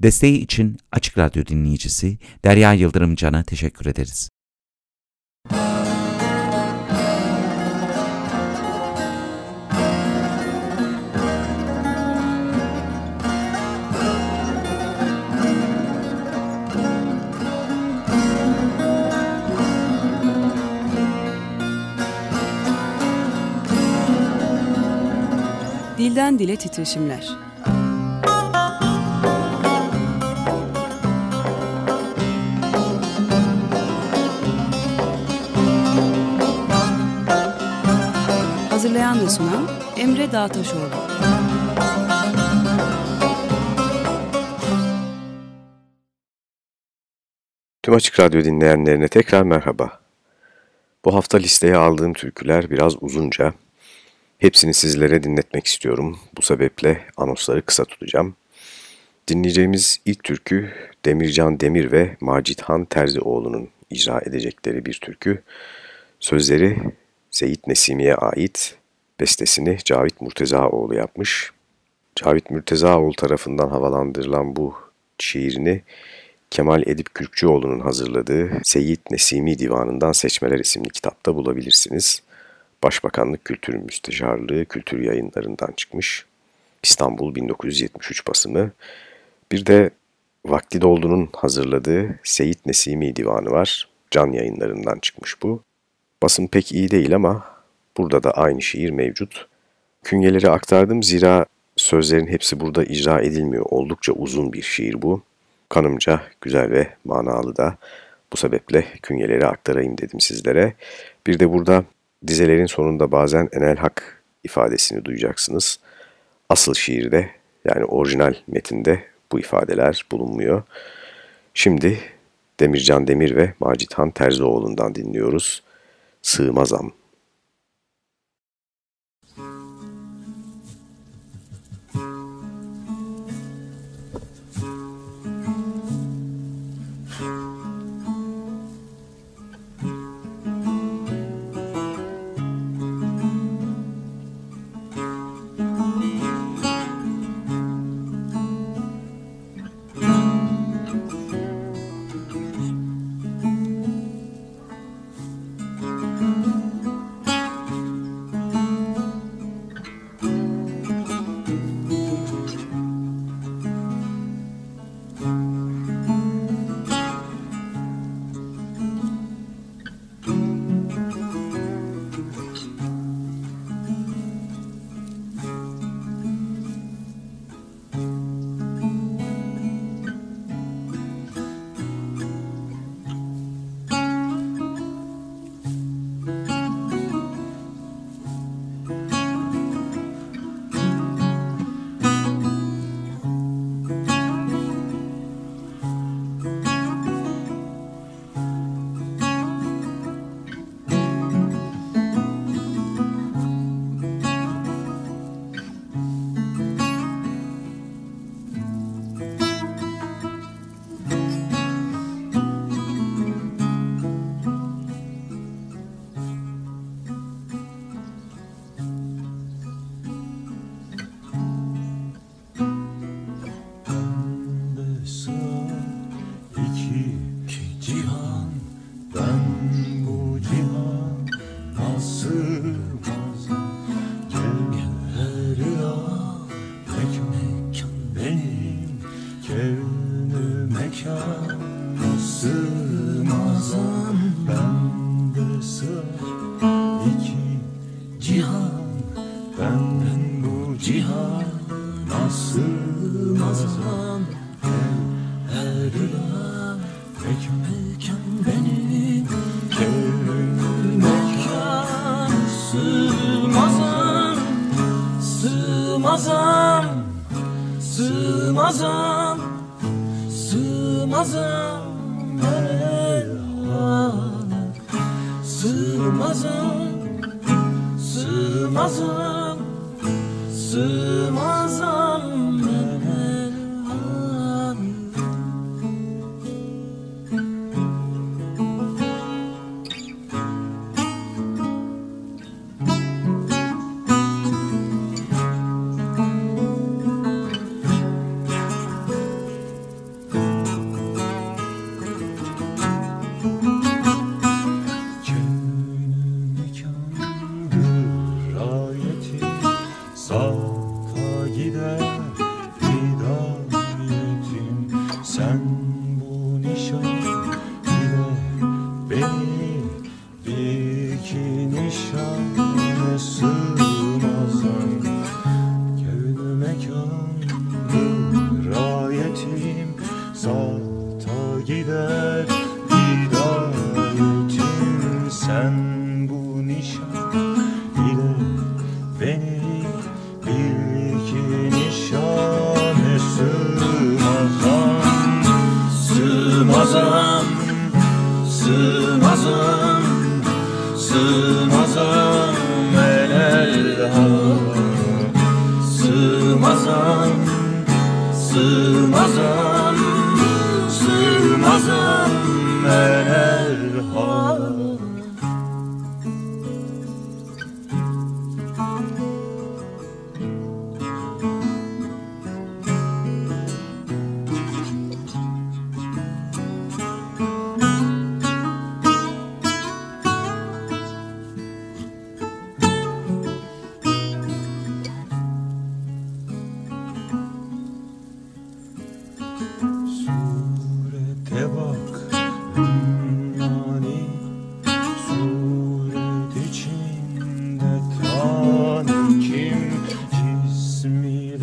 Desteği için Açık Radyo dinleyicisi Derya Yıldırım Can'a teşekkür ederiz. Dilden Dile Titreşimler Hazırlayan ve sunan Emre Dağtaşoğlu. Tüm Açık Radyo dinleyenlerine tekrar merhaba. Bu hafta listeye aldığım türküler biraz uzunca. Hepsini sizlere dinletmek istiyorum. Bu sebeple anonsları kısa tutacağım. Dinleyeceğimiz ilk türkü Demircan Demir ve Macit Han Terzioğlu'nun icra edecekleri bir türkü. Sözleri Seyit Nesimi'ye ait bestesini Cavit Murtezaoğlu yapmış. Cavit Murtezaoğlu tarafından havalandırılan bu şiirini Kemal Edip Kürkçüoğlu'nun hazırladığı Seyit Nesimi Divanı'ndan Seçmeler isimli kitapta bulabilirsiniz. Başbakanlık Kültür Müsteşarlığı Kültür Yayınları'ndan çıkmış. İstanbul 1973 basımı. Bir de Vakti Doldu'nun hazırladığı Seyit Nesimi Divanı var. Can yayınlarından çıkmış bu. Basın pek iyi değil ama burada da aynı şiir mevcut. Künyeleri aktardım zira sözlerin hepsi burada icra edilmiyor. Oldukça uzun bir şiir bu. Kanımca güzel ve manalı da bu sebeple künyeleri aktarayım dedim sizlere. Bir de burada dizelerin sonunda bazen enel hak ifadesini duyacaksınız. Asıl şiirde yani orijinal metinde bu ifadeler bulunmuyor. Şimdi Demircan Demir ve Macit Han Terzioğlu'ndan dinliyoruz sığmaz am.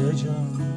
yaşayacağım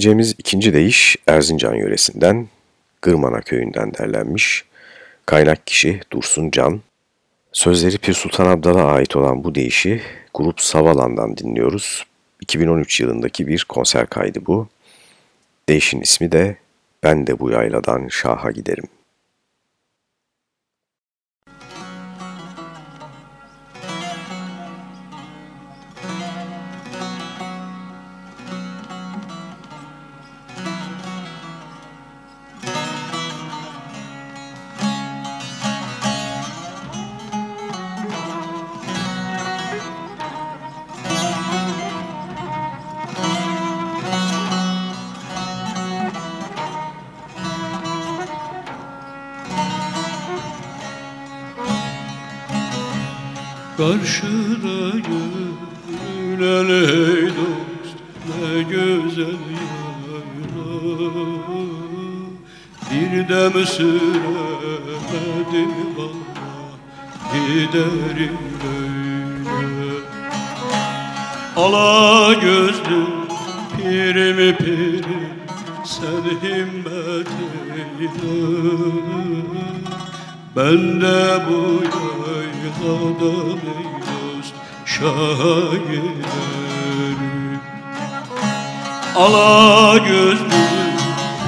Dinleyeceğimiz ikinci deyiş Erzincan yöresinden, Gırmana köyünden derlenmiş. Kaynak kişi Dursun Can. Sözleri Pir Sultan Abdal'a ait olan bu deyişi Grup Savalan'dan dinliyoruz. 2013 yılındaki bir konser kaydı bu. Değişin ismi de Ben de bu yayladan şaha giderim. Karşıda gülen ey dost ne güzel yayla Bir dem süremedim valla giderim böyle Ala gözlü pirimi pirim sen himmet eyle ben de bu yayladan ey dost şaha giderim Ala gözlü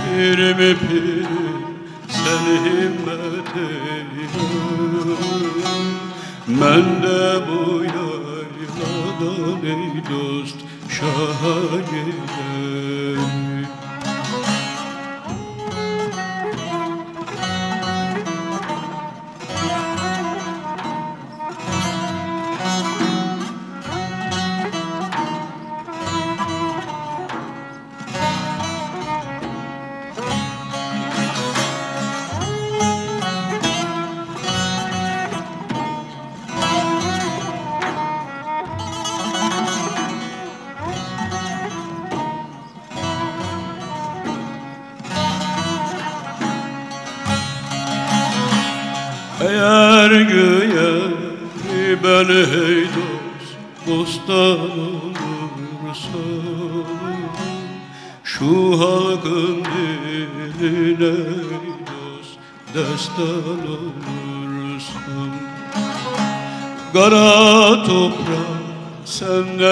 pirimi pirim sen himmet eyle Ben de bu yayladan ey dost şaha giderim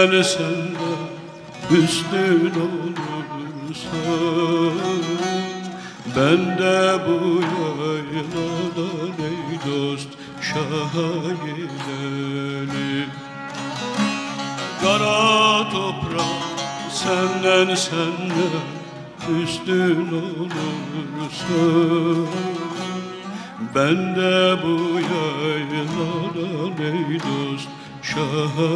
senden senden üstün olursan ben de bu yayladan ey dost şaha gidelim Kara toprak senden senden üstün olursa Ben de bu yayladan ey dost şaha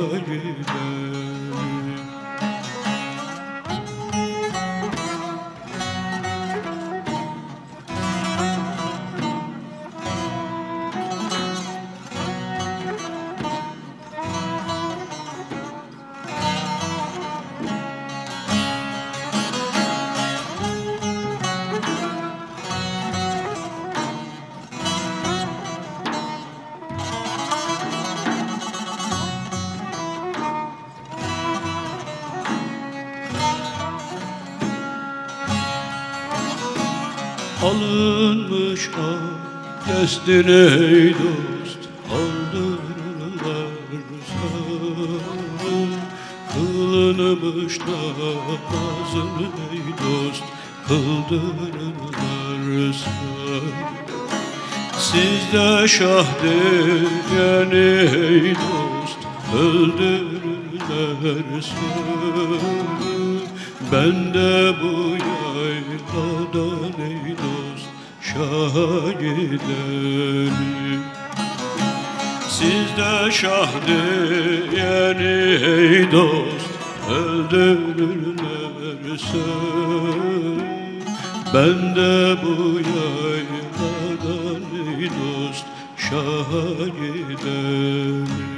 abdestin ey dost Aldırırlarsa Kılınmış namazın ey dost Kıldırırlarsa Sizde şah diyeni ey dost Öldürürlerse Ben de Sizde şah diyeni ey dost Öldürürlerse Ben de bu yayladan ey dost Şaha giderim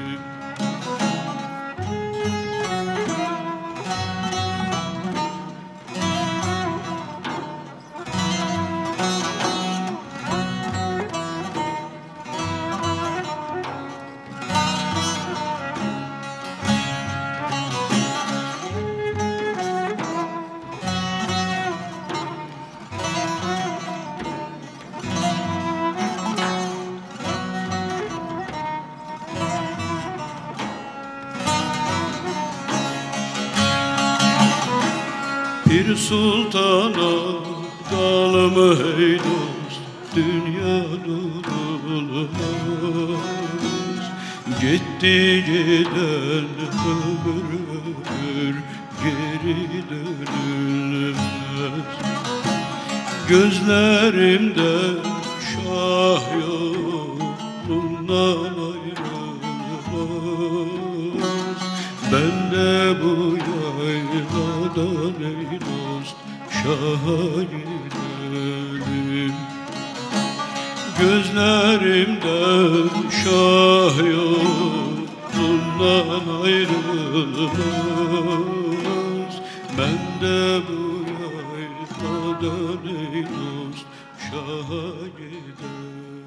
dost şaha giderim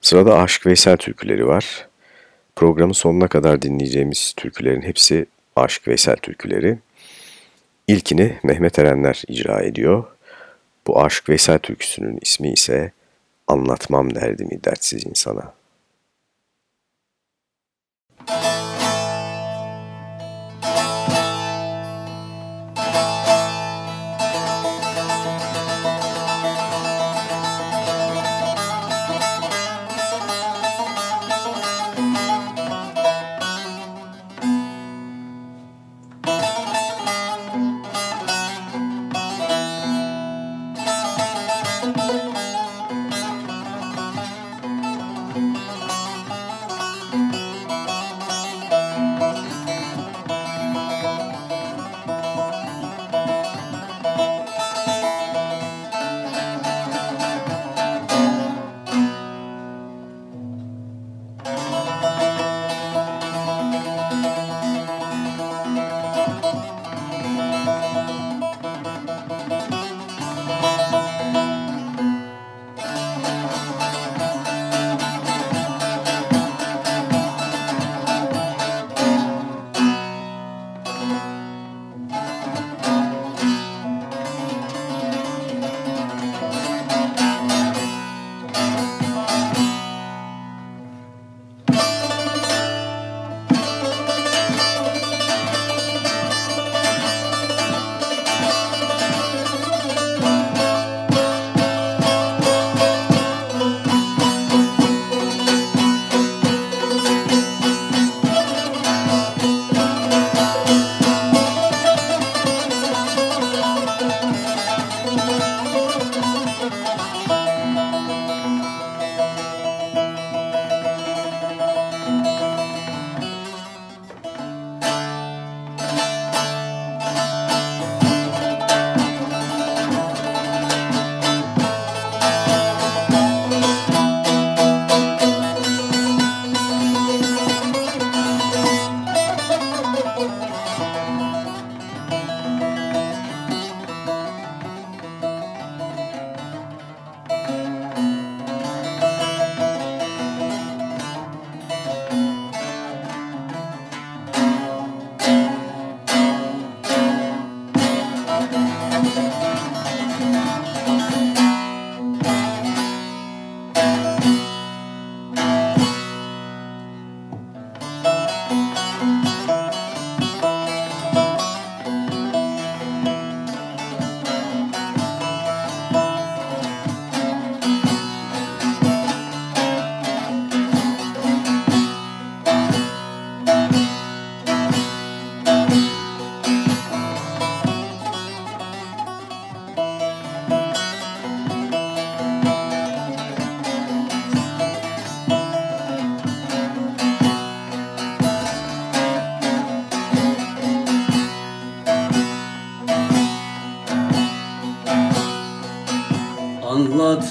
Sırada Aşık Veysel türküleri var. Programın sonuna kadar dinleyeceğimiz türkülerin hepsi Aşık Veysel türküleri. İlkini Mehmet Erenler icra ediyor. Bu Aşık Veysel türküsünün ismi ise Anlatmam derdimi dertsiz insana.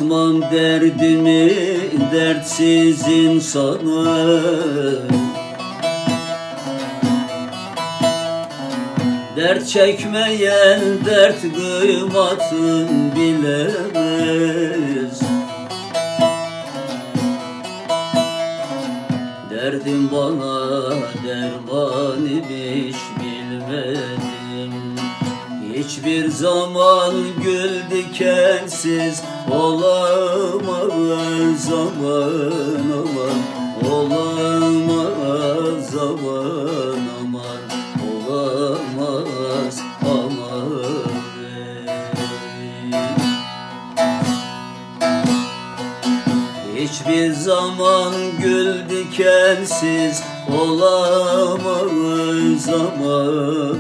Anlatmam derdimi dertsiz insana Dert çekmeyen dert kıymatın bilemez. Derdim bana derman imiş bilmedim Hiçbir zaman gül dikensiz olamaz zaman aman. Olamaz zaman aman. Olamaz aman. Hiçbir zaman gül dikensiz olamaz zaman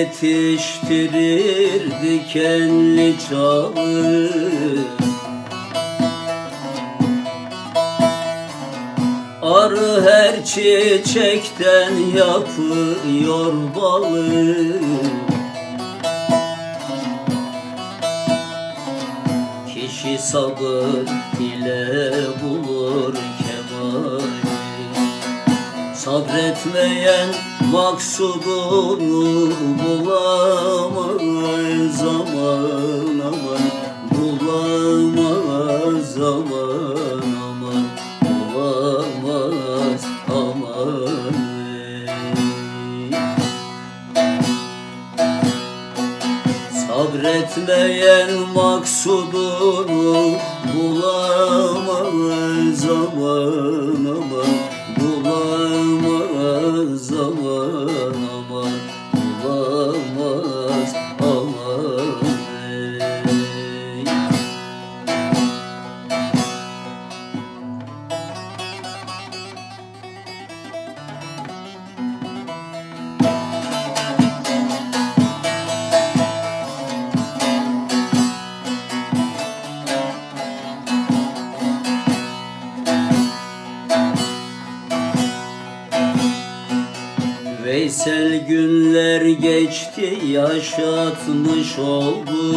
yetiştirir dikenli çalı Arı her çiçekten yapıyor balı. Kişi sabır ile bulur kemali Sabretmeyen maksudunu bulamaz zaman aman Bulamaz zaman aman Bulamaz aman ey. Sabretmeyen maksudunu bulamaz zaman yaşatmış oldu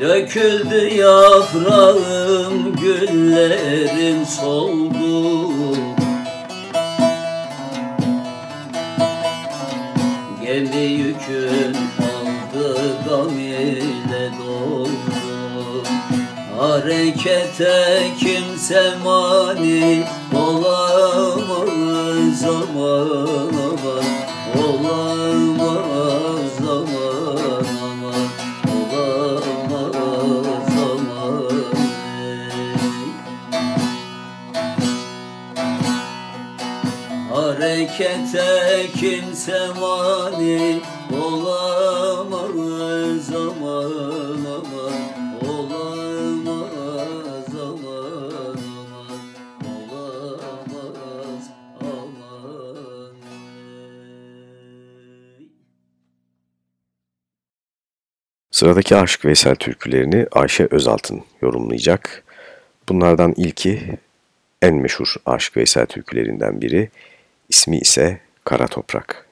Döküldü yaprağım güllerim soldu. Gemi yükün aldı gam ile doldu. Harekete kimse mani aman Olamaz aman aman Olamaz. Harekete kimse mani Sıradaki Aşık Veysel türkülerini Ayşe Özaltın yorumlayacak. Bunlardan ilki en meşhur Aşık Veysel türkülerinden biri. İsmi ise Kara Toprak.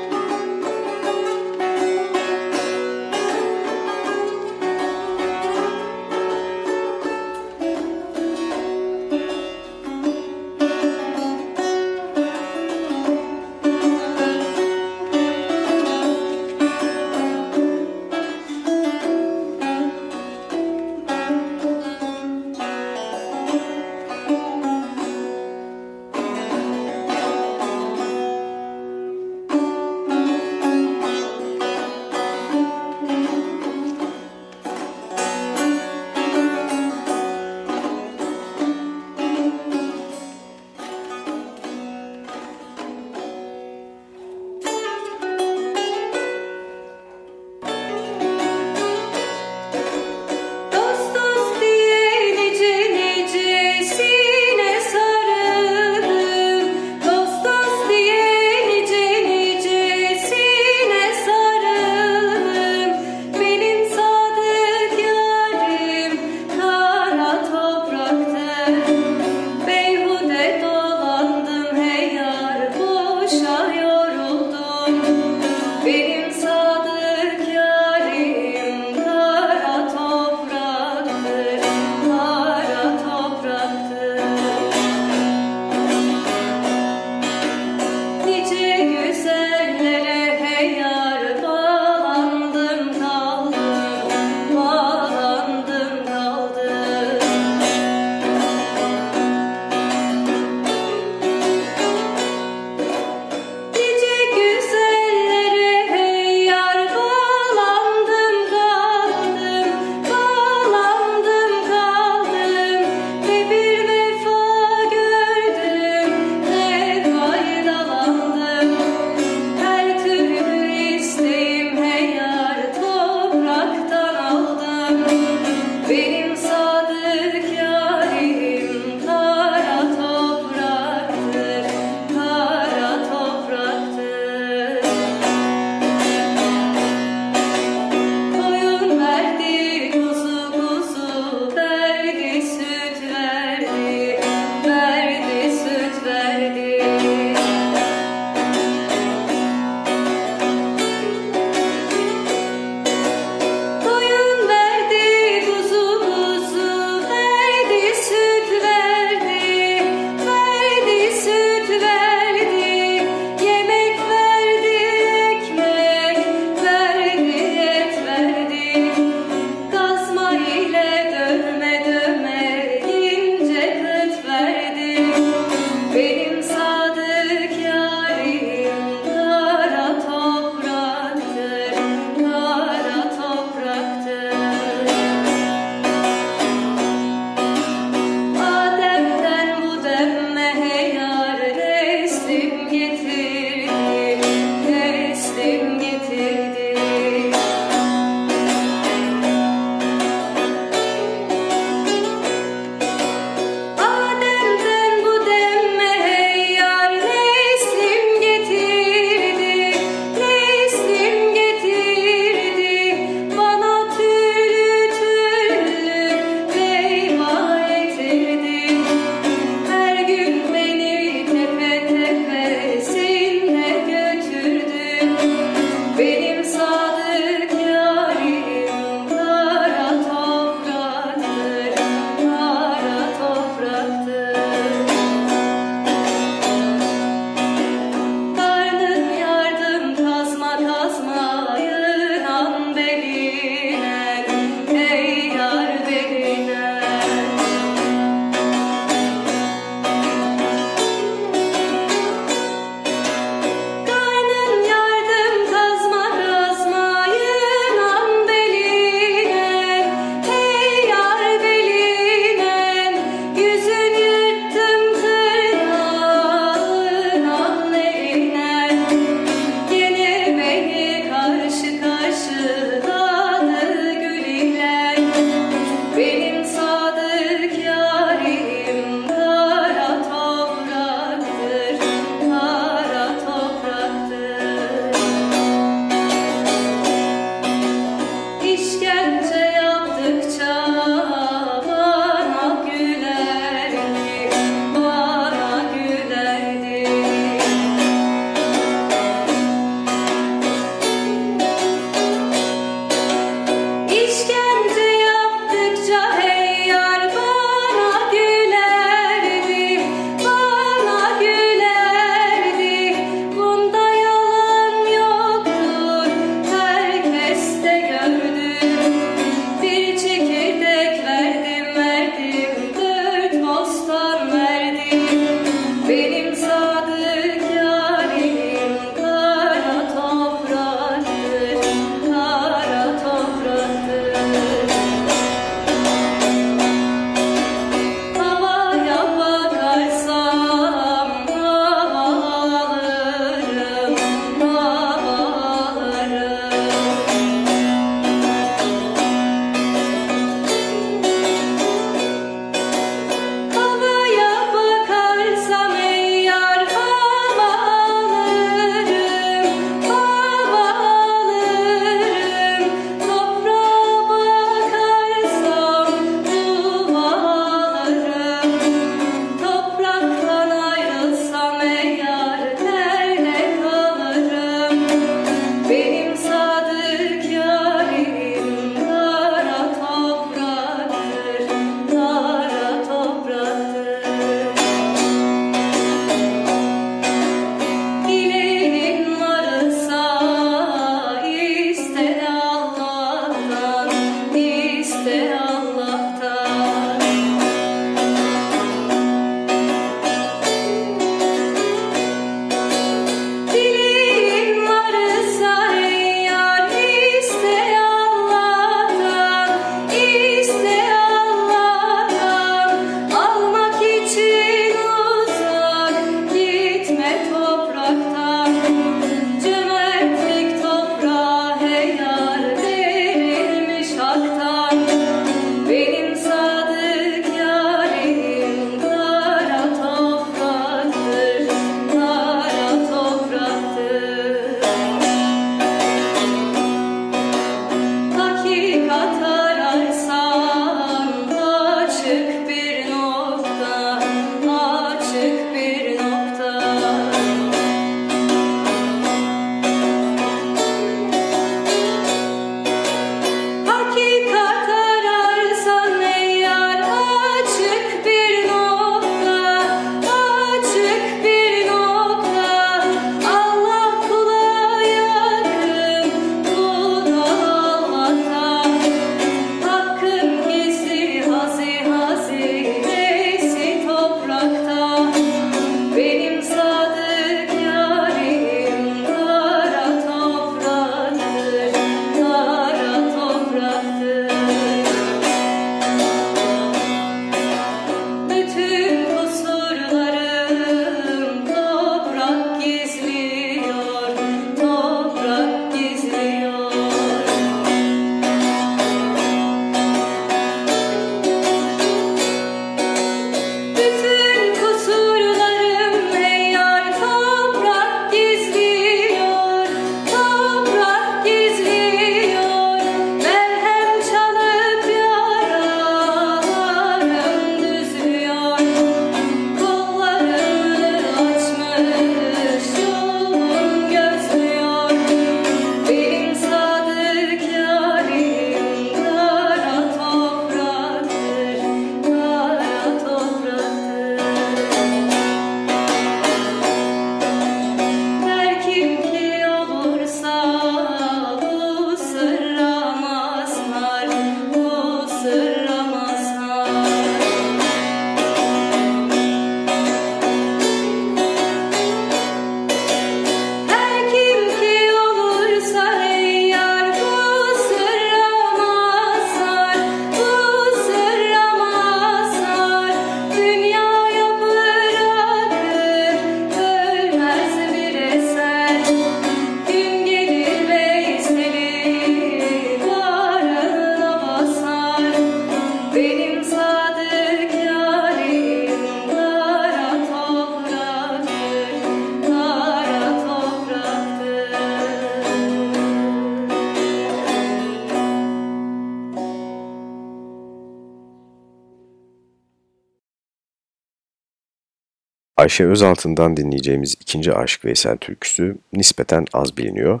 Ayşe Özaltın'dan dinleyeceğimiz ikinci Aşk Veysel türküsü nispeten az biliniyor.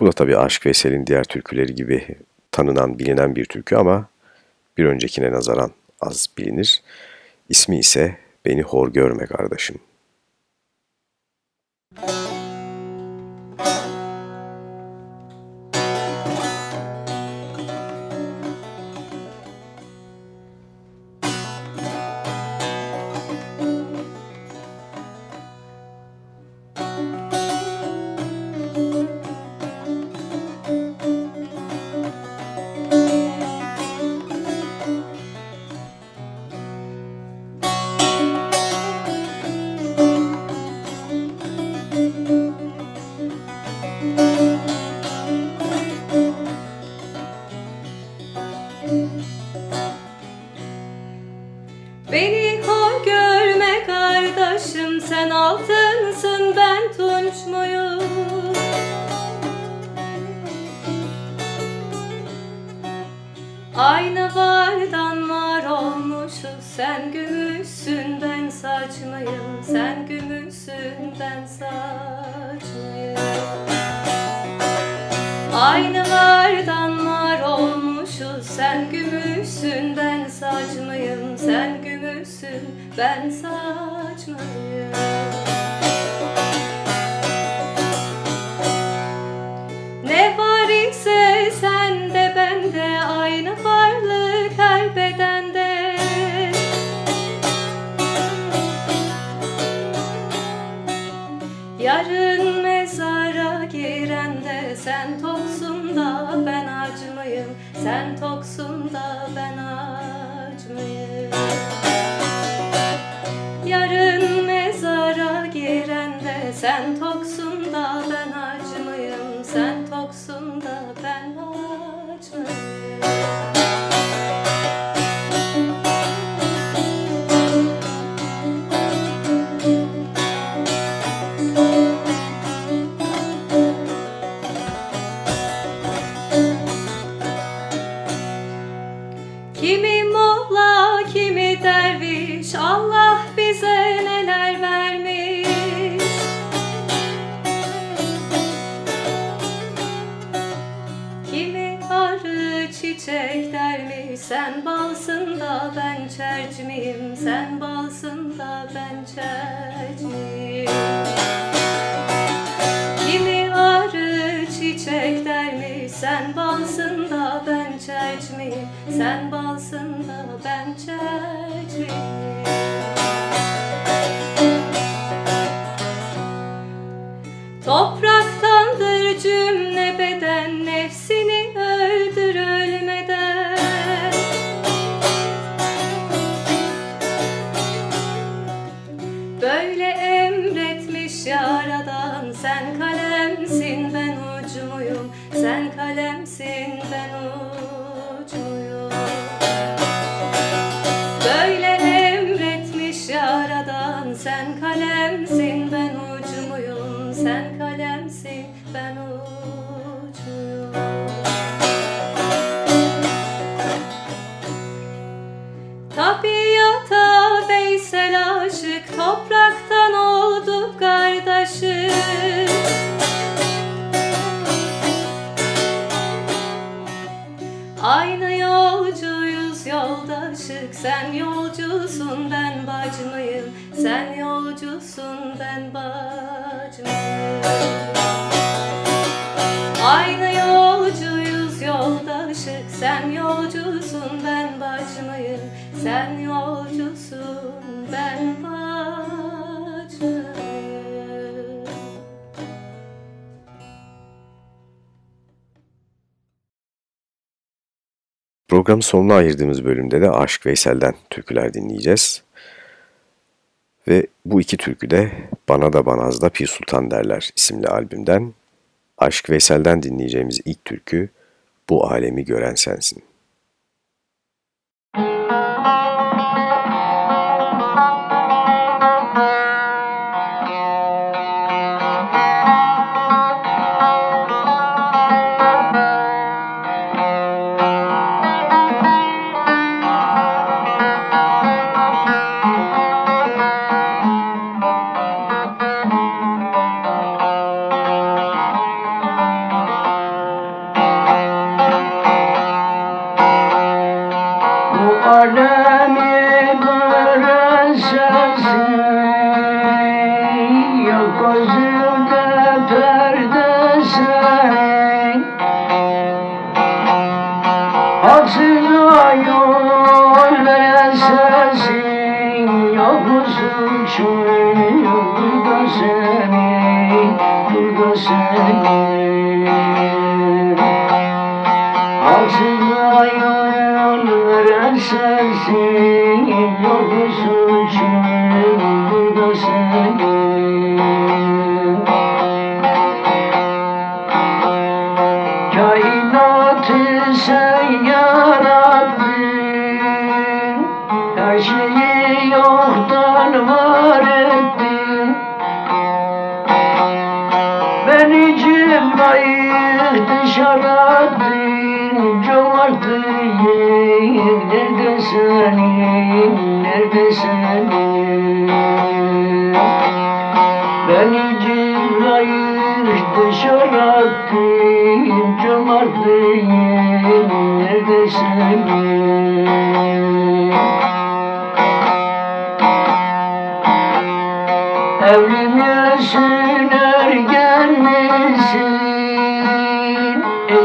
Bu da tabii Aşk Veysel'in diğer türküleri gibi tanınan, bilinen bir türkü ama bir öncekine nazaran az bilinir. İsmi ise Beni Hor Görme Kardeşim. Böyle emretmiş yaradan Sen kalemsin yoldaşık Sen yolcusun ben bacmıyım Sen yolcusun ben bacmıyım Aynı yolcuyuz yoldaşık Sen yolcusun ben bacmıyım Sen yolcusun ben bacmıyım Programın sonuna ayırdığımız bölümde de Aşk Veysel'den türküler dinleyeceğiz. Ve bu iki türkü de Bana da Banaz'da Pir Sultan derler isimli albümden. Aşk Veysel'den dinleyeceğimiz ilk türkü Bu Alemi Gören Sensin.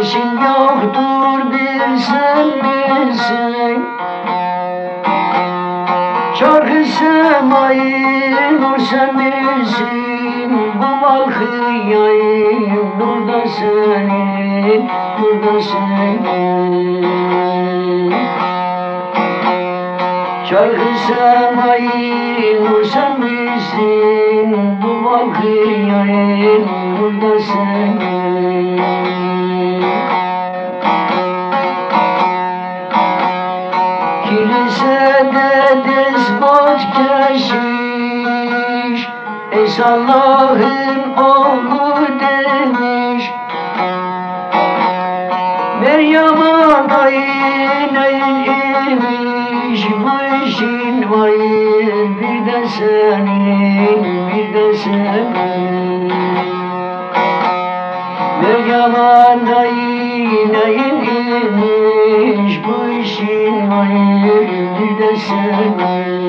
eşin yoktur bir sen bilsin Çarkı semayı nur sen bilsin. Bu malkı yayın burada senin, burada senin. Çarkı semayı nur sen bilsin. Bu malkı yayın burada senin. Allah'ın oğlu demiş. Meryem adayın eylemiş Bu işin var bir de senin bir de senin. Meryem adayın eylemiş Bu işin var bir de senin.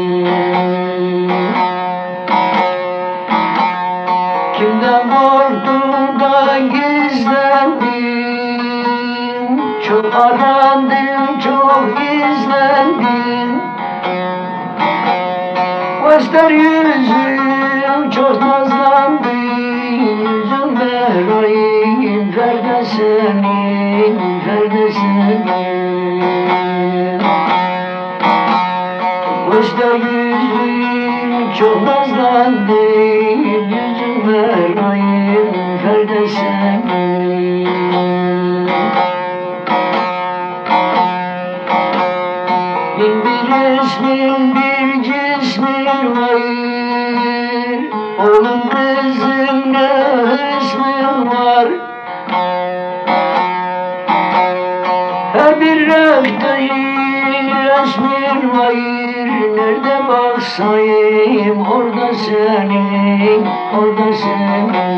Oh,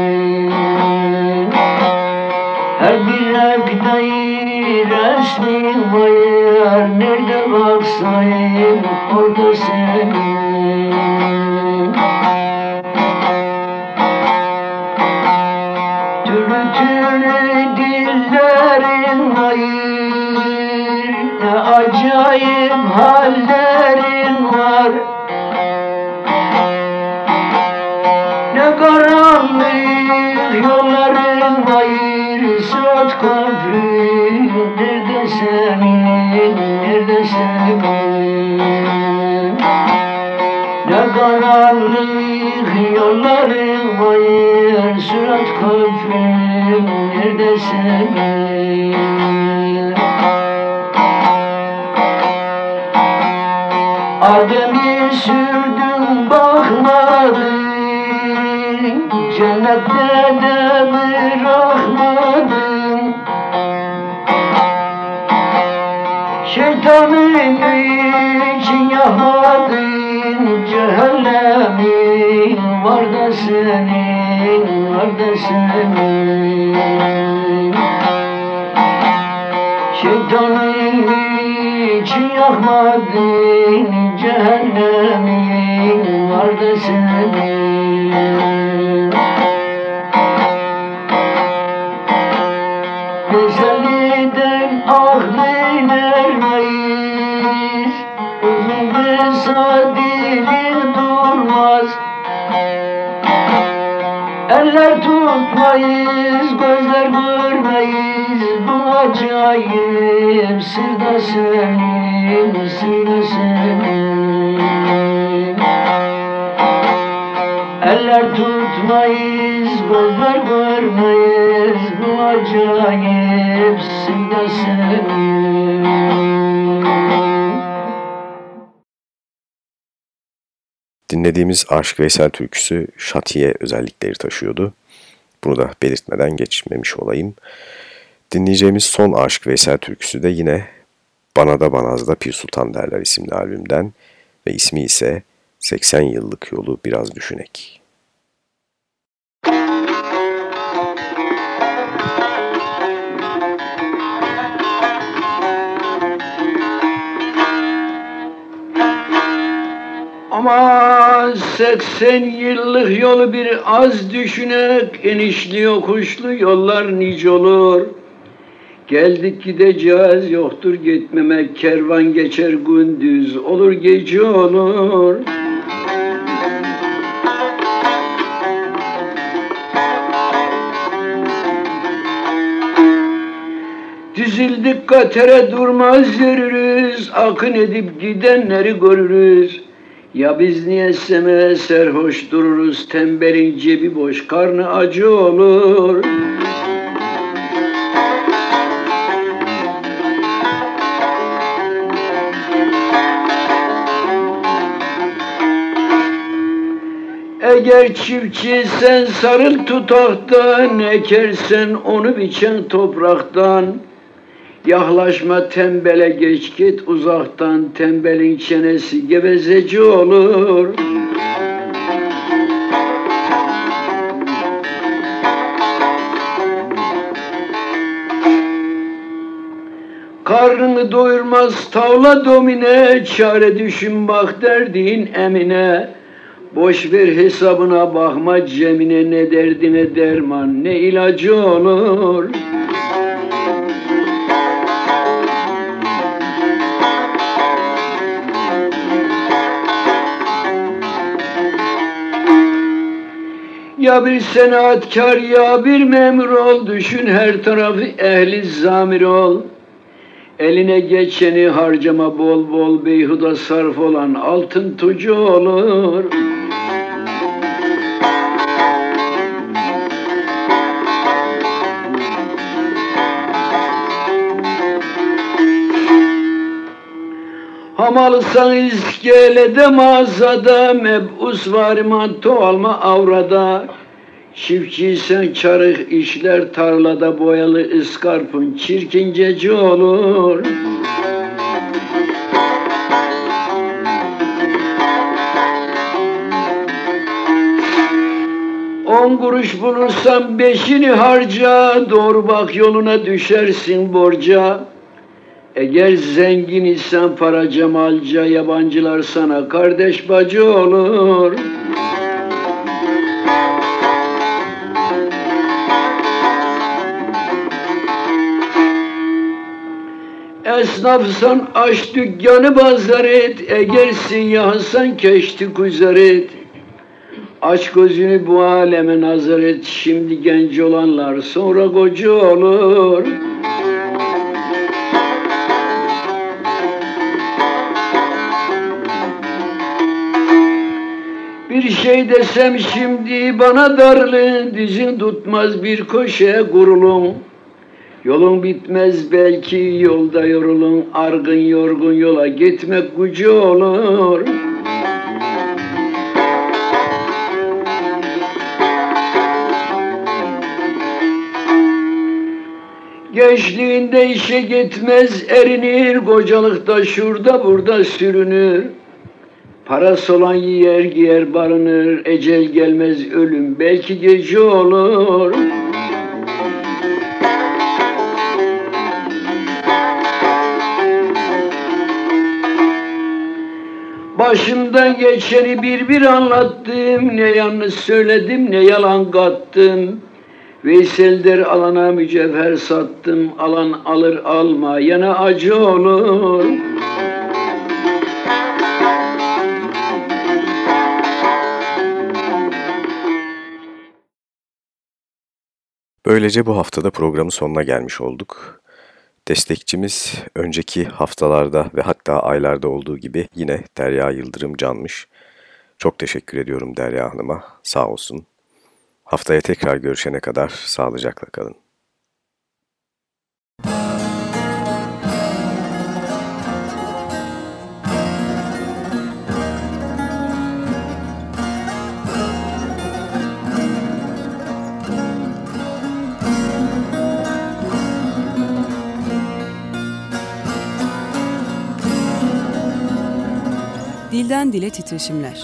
Rahatin cehennemin var da senin, var da senin. Şeytanı hiç yakmadın cehennemin var da senin. Tutmayız, gözler görmeyiz Bu acayip sırda senin, sırda senin Eller tutmayız, gözler görmeyiz Bu acayip sırda senin Dinlediğimiz Aşık Veysel türküsü şatiye özellikleri taşıyordu. Bunu da belirtmeden geçmemiş olayım. Dinleyeceğimiz son Aşık Veysel türküsü de yine Bana da Banaz'da Pir Sultan Derler isimli albümden ve ismi ise 80 yıllık yolu biraz düşünek. Ama 80 yıllık yolu bir az düşünek enişli yokuşlu yollar nice olur. Geldik gideceğiz yoktur gitmemek kervan geçer gündüz olur gece olur. Dizildik katere durmaz yürürüz Akın edip gidenleri görürüz Ya biz niye seme serhoş dururuz? Tembelin cebi boş karnı acı olur. Eğer çiftçi sen sarıl tutaktan Ekersen onu biçen topraktan Yaklaşma tembele geç git uzaktan Tembelin çenesi gevezeci olur Karnını doyurmaz tavla domine Çare düşün bak derdin emine Boş ver hesabına bakma cemine ne derdine derman ne ilacı olur. Ya bir senaatkar ya bir memur ol. Düşün her tarafı ehli zamir ol. Eline geçeni harcama bol bol Beyhuda sarf olan altın tucu olur Hamalsan iskelede mağazada Mebus var manto alma avrada Çiftçiysen çarık işler tarlada boyalı ıskarpın çirkin gece olur. On kuruş bulursan beşini harca, doğru bak yoluna düşersin borca. Eğer zengin isen para cemalca, yabancılar sana kardeş bacı olur. Esnafsan aç dükkanı pazar et, eğersin yahsan keşti kuzar et. Aç gözünü bu aleme nazar et, şimdi genç olanlar sonra koca olur. Bir şey desem şimdi bana darlı, dizin tutmaz bir köşeye kurulun. Yolun bitmez belki yolda yorulun, argın yorgun yola gitmek gücü olur. Gençliğinde işe gitmez erinir, kocalıkta şurada burada sürünür. Parası olan yer giyer barınır, ecel gelmez ölüm belki gece olur. Başımdan geçeni bir bir anlattım, ne yanlış söyledim ne yalan kattım. Veysel der alana mücevher sattım, alan alır alma, yana acı olur. Böylece bu haftada programın sonuna gelmiş olduk. Destekçimiz önceki haftalarda ve hatta aylarda olduğu gibi yine Derya Yıldırım Canmış. Çok teşekkür ediyorum Derya Hanım'a. Sağ olsun. Haftaya tekrar görüşene kadar sağlıcakla kalın. Dilden dile titreşimler.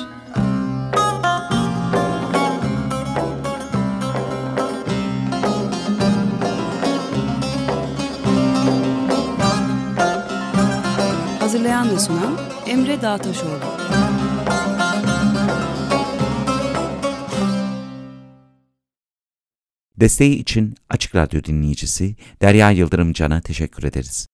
Hazırlayan ve sunan Emre Dağtaşoğlu. Desteği için Açık Radyo dinleyicisi Derya Yıldırım Can'a teşekkür ederiz.